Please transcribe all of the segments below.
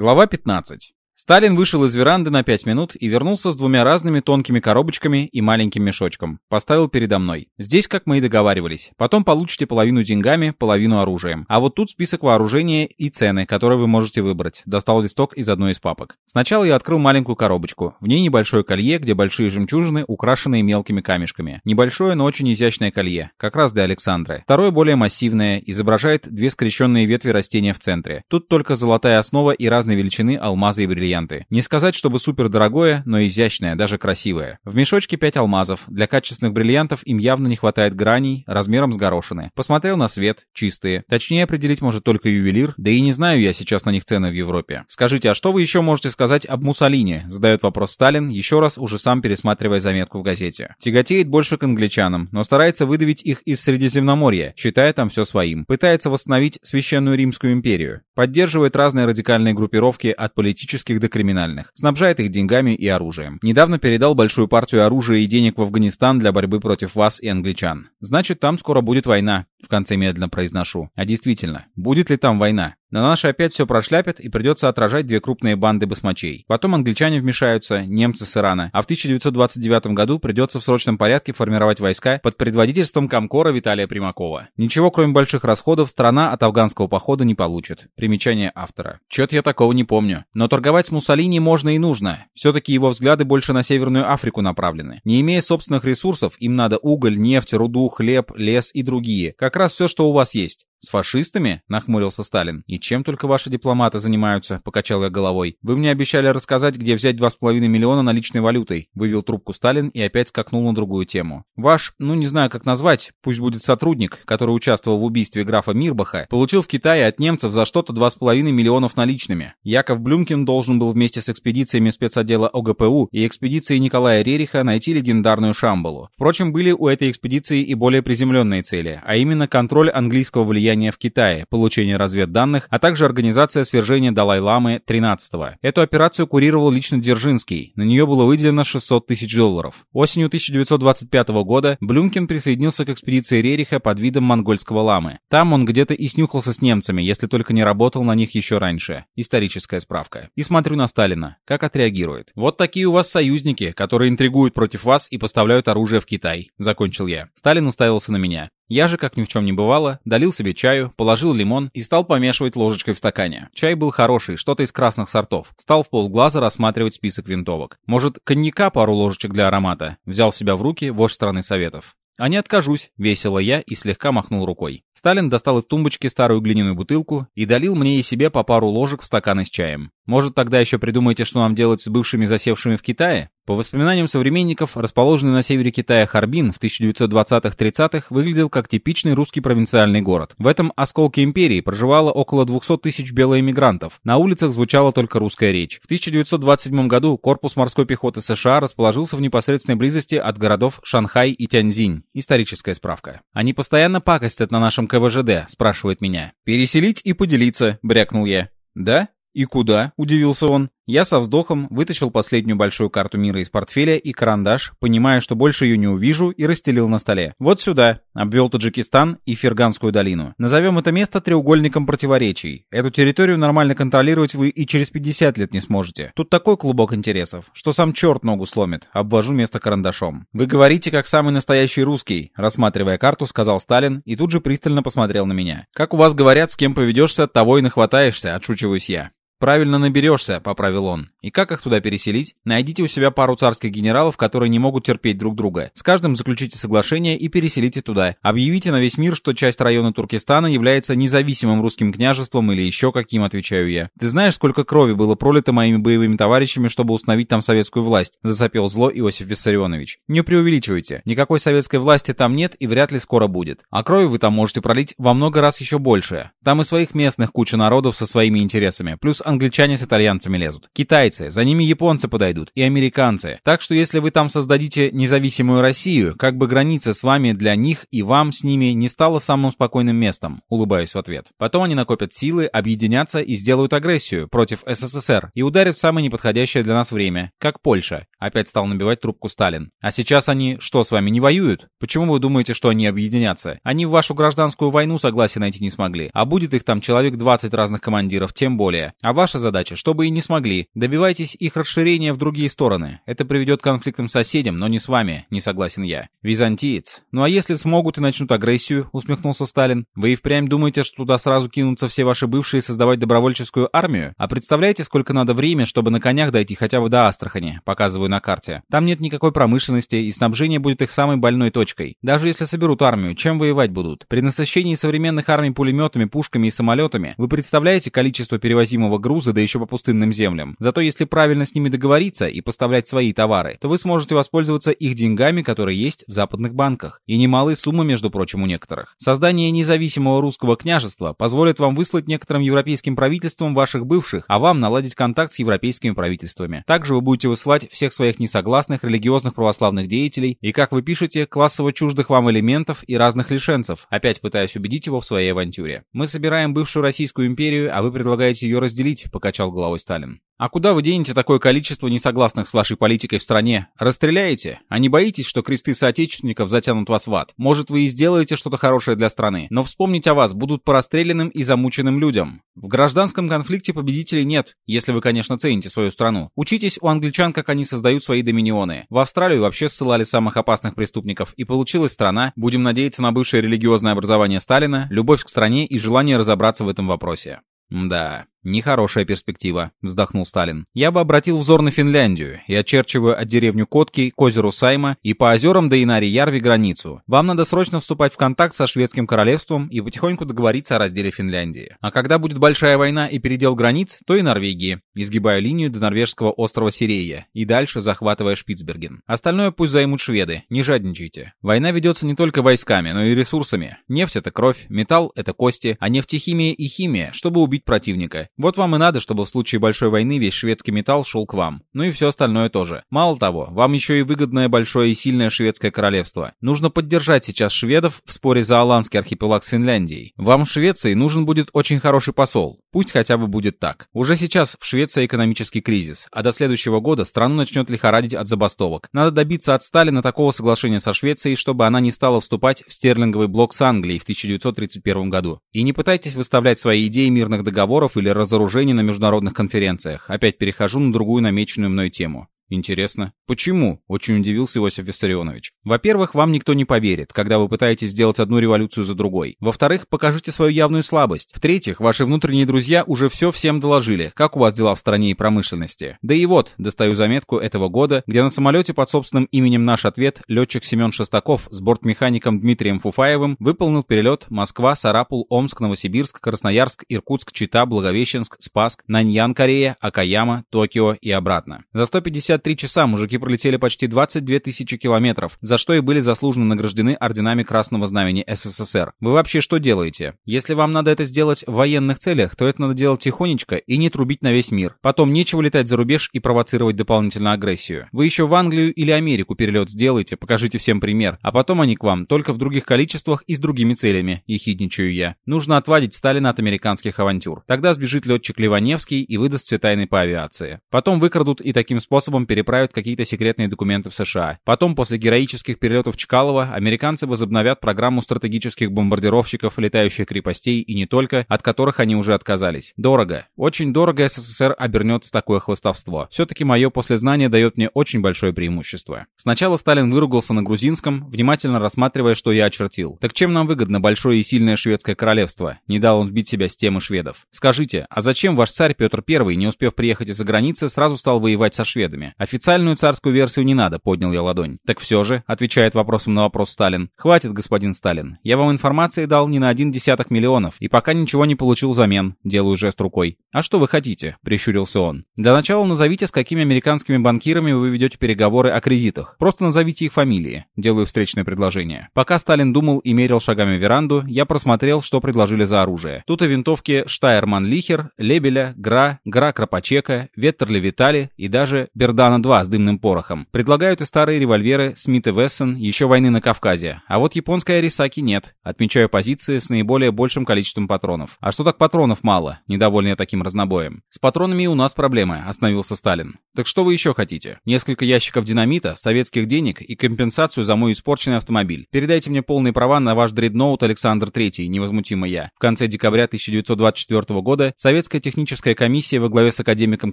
Глава 15. Сталин вышел из веранды на пять минут и вернулся с двумя разными тонкими коробочками и маленьким мешочком. Поставил передо мной. Здесь, как мы и договаривались. Потом получите половину деньгами, половину оружием. А вот тут список вооружения и цены, которые вы можете выбрать. Достал листок из одной из папок. Сначала я открыл маленькую коробочку. В ней небольшое колье, где большие жемчужины, украшенные мелкими камешками. Небольшое, но очень изящное колье. Как раз для Александры. Второе более массивное, изображает две скрещенные ветви растения в центре. Тут только золотая основа и разной величины алмазы и бриллианты бриллианты. Не сказать, чтобы супер дорогое, но изящное, даже красивое. В мешочке 5 алмазов. Для качественных бриллиантов им явно не хватает граней, размером с горошины. Посмотрел на свет, чистые. Точнее определить может только ювелир, да и не знаю я сейчас на них цены в Европе. Скажите, а что вы еще можете сказать об Муссолини? Задает вопрос Сталин, еще раз уже сам пересматривая заметку в газете. Тяготеет больше к англичанам, но старается выдавить их из Средиземноморья, считая там все своим. Пытается восстановить Священную Римскую империю. Поддерживает разные радикальные группировки от политических политических до криминальных, снабжает их деньгами и оружием. Недавно передал большую партию оружия и денег в Афганистан для борьбы против вас и англичан. Значит, там скоро будет война, в конце медленно произношу. А действительно, будет ли там война? На наши опять все прошляпят и придется отражать две крупные банды басмачей. Потом англичане вмешаются, немцы с Ирана. А в 1929 году придется в срочном порядке формировать войска под предводительством комкора Виталия Примакова. Ничего кроме больших расходов страна от афганского похода не получит. Примечание автора. Чё-то я такого не помню. Но торговать с Муссолини можно и нужно. Все-таки его взгляды больше на Северную Африку направлены. Не имея собственных ресурсов, им надо уголь, нефть, руду, хлеб, лес и другие. Как раз все, что у вас есть. «С фашистами?» — нахмурился Сталин. «И чем только ваши дипломаты занимаются?» — покачал я головой. «Вы мне обещали рассказать, где взять 2,5 миллиона наличной валютой», — вывел трубку Сталин и опять скакнул на другую тему. «Ваш, ну не знаю как назвать, пусть будет сотрудник, который участвовал в убийстве графа Мирбаха, получил в Китае от немцев за что-то 2,5 миллионов наличными. Яков Блюмкин должен был вместе с экспедициями спецотдела ОГПУ и экспедицией Николая Рериха найти легендарную Шамбалу. Впрочем, были у этой экспедиции и более приземленные цели, а именно контроль английского влияния влияния в Китае, получение разведданных, а также организация свержения Далай-Ламы 13-го. Эту операцию курировал лично Дзержинский. На нее было выделено 600 тысяч долларов. Осенью 1925 года Блюмкин присоединился к экспедиции Рериха под видом монгольского ламы. Там он где-то и снюхался с немцами, если только не работал на них еще раньше. Историческая справка. И смотрю на Сталина. Как отреагирует. Вот такие у вас союзники, которые интригуют против вас и поставляют оружие в Китай. Закончил я. Сталин уставился на меня. Я же, как ни в чем не бывало, долил себе чаю, положил лимон и стал помешивать ложечкой в стакане. Чай был хороший, что-то из красных сортов. Стал в полглаза рассматривать список винтовок. Может, коньяка пару ложечек для аромата? Взял себя в руки вождь страны советов. «А не откажусь», — весело я и слегка махнул рукой. Сталин достал из тумбочки старую глиняную бутылку и долил мне и себе по пару ложек в стаканы с чаем. Может, тогда еще придумаете, что нам делать с бывшими засевшими в Китае? По воспоминаниям современников, расположенный на севере Китая Харбин в 1920-30-х выглядел как типичный русский провинциальный город. В этом осколке империи проживало около 200 тысяч белоэмигрантов. На улицах звучала только русская речь. В 1927 году корпус морской пехоты США расположился в непосредственной близости от городов Шанхай и Тяньцзинь. Историческая справка. Они постоянно пакостят на нашем КВЖД, спрашивает меня. «Переселить и поделиться», — брякнул я. «Да? И куда?» — удивился он. Я со вздохом вытащил последнюю большую карту мира из портфеля и карандаш, понимая, что больше ее не увижу, и расстелил на столе. Вот сюда. Обвел Таджикистан и Ферганскую долину. Назовем это место треугольником противоречий. Эту территорию нормально контролировать вы и через 50 лет не сможете. Тут такой клубок интересов, что сам черт ногу сломит. Обвожу место карандашом. Вы говорите, как самый настоящий русский, рассматривая карту, сказал Сталин и тут же пристально посмотрел на меня. Как у вас говорят, с кем поведешься, того и нахватаешься, отшучиваюсь я. «Правильно наберешься», — поправил он. «И как их туда переселить? Найдите у себя пару царских генералов, которые не могут терпеть друг друга. С каждым заключите соглашение и переселите туда. Объявите на весь мир, что часть района Туркестана является независимым русским княжеством или еще каким, отвечаю я. Ты знаешь, сколько крови было пролито моими боевыми товарищами, чтобы установить там советскую власть?» — засопел зло Иосиф Виссарионович. «Не преувеличивайте. Никакой советской власти там нет и вряд ли скоро будет. А крови вы там можете пролить во много раз еще больше. Там и своих местных куча народов со своими интересами. Плюс англичане с итальянцами лезут. Китайцы, за ними японцы подойдут, и американцы. Так что если вы там создадите независимую Россию, как бы граница с вами для них и вам с ними не стала самым спокойным местом, улыбаюсь в ответ. Потом они накопят силы, объединятся и сделают агрессию против СССР и ударят в самое неподходящее для нас время, как Польша. Опять стал набивать трубку Сталин. А сейчас они что, с вами не воюют? Почему вы думаете, что они объединятся? Они в вашу гражданскую войну согласие найти не смогли. А будет их там человек 20 разных командиров, тем более. А ваша задача, чтобы и не смогли. Добивайтесь их расширения в другие стороны. Это приведет к конфликтам с соседям, но не с вами, не согласен я. Византиец. Ну а если смогут и начнут агрессию, усмехнулся Сталин, вы и впрямь думаете, что туда сразу кинутся все ваши бывшие создавать добровольческую армию? А представляете, сколько надо времени, чтобы на конях дойти хотя бы до Астрахани, показываю на карте. Там нет никакой промышленности, и снабжение будет их самой больной точкой. Даже если соберут армию, чем воевать будут? При насыщении современных армий пулеметами, пушками и самолетами, вы представляете количество перевозимого груза, да еще по пустынным землям? Зато если правильно с ними договориться и поставлять свои товары, то вы сможете воспользоваться их деньгами, которые есть в западных банках. И немалые суммы, между прочим, у некоторых. Создание независимого русского княжества позволит вам выслать некоторым европейским правительствам ваших бывших, а вам наладить контакт с европейскими правительствами. Также вы будете высылать всех своих несогласных религиозных православных деятелей и, как вы пишете, классово чуждых вам элементов и разных лишенцев, опять пытаясь убедить его в своей авантюре. Мы собираем бывшую Российскую империю, а вы предлагаете ее разделить, покачал головой Сталин. А куда вы денете такое количество несогласных с вашей политикой в стране? Расстреляете? А не боитесь, что кресты соотечественников затянут вас в ад? Может, вы и сделаете что-то хорошее для страны, но вспомнить о вас будут по расстрелянным и замученным людям. В гражданском конфликте победителей нет, если вы, конечно, цените свою страну. Учитесь у англичан, как они создают свои доминионы. В Австралию вообще ссылали самых опасных преступников, и получилась страна, будем надеяться на бывшее религиозное образование Сталина, любовь к стране и желание разобраться в этом вопросе. Да, «Нехорошая перспектива», — вздохнул Сталин. «Я бы обратил взор на Финляндию и очерчиваю от деревню Котки к озеру Сайма и по озерам до Инари-Ярви границу. Вам надо срочно вступать в контакт со шведским королевством и потихоньку договориться о разделе Финляндии. А когда будет большая война и передел границ, то и Норвегии, изгибая линию до норвежского острова Сирея и дальше захватывая Шпицберген. Остальное пусть займут шведы, не жадничайте. Война ведется не только войсками, но и ресурсами. Нефть — это кровь, металл — это кости, а нефтехимия и химия, чтобы убить противника. Вот вам и надо, чтобы в случае большой войны весь шведский металл шел к вам. Ну и все остальное тоже. Мало того, вам еще и выгодное большое и сильное шведское королевство. Нужно поддержать сейчас шведов в споре за Аланский архипелаг с Финляндией. Вам в Швеции нужен будет очень хороший посол. Пусть хотя бы будет так. Уже сейчас в Швеции экономический кризис, а до следующего года страну начнет лихорадить от забастовок. Надо добиться от Сталина такого соглашения со Швецией, чтобы она не стала вступать в стерлинговый блок с Англией в 1931 году. И не пытайтесь выставлять свои идеи мирных договоров или разоружения на международных конференциях. Опять перехожу на другую намеченную мной тему. Интересно. Почему? Очень удивился Иосиф Виссарионович. Во-первых, вам никто не поверит, когда вы пытаетесь сделать одну революцию за другой. Во-вторых, покажите свою явную слабость. В-третьих, ваши внутренние друзья уже все всем доложили, как у вас дела в стране и промышленности. Да и вот, достаю заметку этого года, где на самолете под собственным именем «Наш ответ» летчик Семен Шестаков с бортмехаником Дмитрием Фуфаевым выполнил перелет Москва, Сарапул, Омск, Новосибирск, Красноярск, Иркутск, Чита, Благовещенск, Спаск, Наньян, Корея, Акаяма, Токио и обратно. За 150 53 часа мужики пролетели почти 22 тысячи километров, за что и были заслуженно награждены орденами Красного Знамени СССР. Вы вообще что делаете? Если вам надо это сделать в военных целях, то это надо делать тихонечко и не трубить на весь мир. Потом нечего летать за рубеж и провоцировать дополнительную агрессию. Вы еще в Англию или Америку перелет сделайте, покажите всем пример, а потом они к вам, только в других количествах и с другими целями, ехидничаю я. Нужно отвадить Сталина от американских авантюр. Тогда сбежит летчик Ливаневский и выдаст все тайны по авиации. Потом выкрадут и таким способом переправят какие-то секретные документы в США. Потом, после героических перелетов Чкалова, американцы возобновят программу стратегических бомбардировщиков, летающих крепостей и не только, от которых они уже отказались. Дорого. Очень дорого СССР обернется такое хвостовство. Все-таки мое послезнание дает мне очень большое преимущество. Сначала Сталин выругался на грузинском, внимательно рассматривая, что я очертил. Так чем нам выгодно большое и сильное шведское королевство? Не дал он вбить себя с темы шведов. Скажите, а зачем ваш царь Петр I, не успев приехать из-за границы, сразу стал воевать со шведами? Официальную царскую версию не надо, поднял я ладонь. Так все же, отвечает вопросом на вопрос Сталин. Хватит, господин Сталин. Я вам информации дал не на один десяток миллионов, и пока ничего не получил взамен. Делаю жест рукой. А что вы хотите? Прищурился он. Для начала назовите, с какими американскими банкирами вы ведете переговоры о кредитах. Просто назовите их фамилии. Делаю встречное предложение. Пока Сталин думал и мерил шагами веранду, я просмотрел, что предложили за оружие. Тут и винтовки Штайерман Лихер, Лебеля, Гра, Гра Кропачека, Веттерли Витали и даже Бердан Урана-2 с дымным порохом. Предлагают и старые револьверы Смит и Вессон еще войны на Кавказе. А вот японской Арисаки нет. Отмечаю позиции с наиболее большим количеством патронов. А что так патронов мало? Недовольный таким разнобоем. С патронами у нас проблемы, остановился Сталин. Так что вы еще хотите? Несколько ящиков динамита, советских денег и компенсацию за мой испорченный автомобиль. Передайте мне полные права на ваш дредноут Александр III, невозмутимо я. В конце декабря 1924 года Советская техническая комиссия во главе с академиком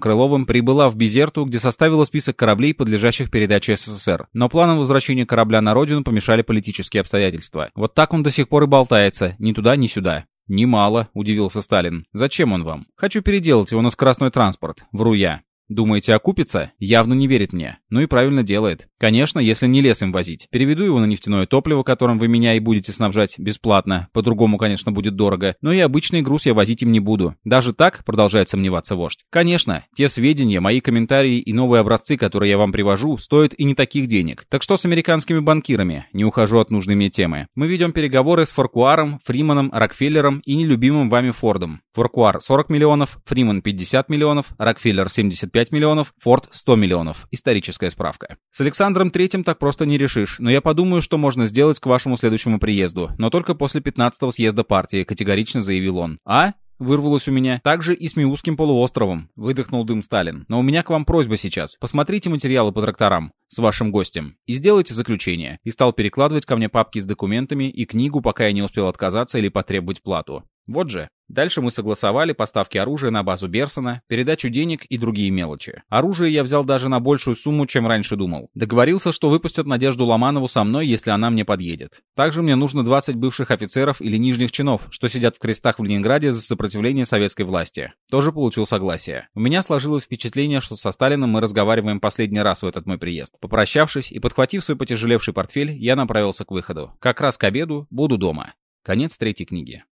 Крыловым прибыла в Безерту, где составила список кораблей, подлежащих передаче СССР. Но планам возвращения корабля на родину помешали политические обстоятельства. Вот так он до сих пор и болтается, ни туда, ни сюда. «Немало», — удивился Сталин. «Зачем он вам?» «Хочу переделать его на скоростной транспорт. Вру я. Думаете, окупится? Явно не верит мне. Ну и правильно делает. Конечно, если не лес им возить. Переведу его на нефтяное топливо, которым вы меня и будете снабжать бесплатно. По-другому, конечно, будет дорого. Но и обычный груз я возить им не буду. Даже так, продолжает сомневаться вождь. Конечно, те сведения, мои комментарии и новые образцы, которые я вам привожу, стоят и не таких денег. Так что с американскими банкирами? Не ухожу от нужной мне темы. Мы ведем переговоры с Фаркуаром, Фриманом, Рокфеллером и нелюбимым вами Фордом. Фаркуар 40 миллионов, Фриман 50 миллионов, Рокфеллер 75 5 миллионов, Форд 100 миллионов. Историческая справка. С Александром Третьим так просто не решишь, но я подумаю, что можно сделать к вашему следующему приезду, но только после 15-го съезда партии, категорично заявил он. А? Вырвалось у меня. Также и с Миусским полуостровом. Выдохнул дым Сталин. Но у меня к вам просьба сейчас. Посмотрите материалы по тракторам. С вашим гостем. И сделайте заключение. И стал перекладывать ко мне папки с документами и книгу, пока я не успел отказаться или потребовать плату. Вот же. Дальше мы согласовали поставки оружия на базу Берсона, передачу денег и другие мелочи. Оружие я взял даже на большую сумму, чем раньше думал. Договорился, что выпустят Надежду Ломанову со мной, если она мне подъедет. Также мне нужно 20 бывших офицеров или нижних чинов, что сидят в крестах в Ленинграде за сопротивление советской власти. Тоже получил согласие. У меня сложилось впечатление, что со Сталином мы разговариваем последний раз в этот мой приезд. Попрощавшись и подхватив свой потяжелевший портфель, я направился к выходу. Как раз к обеду буду дома. Конец третьей книги.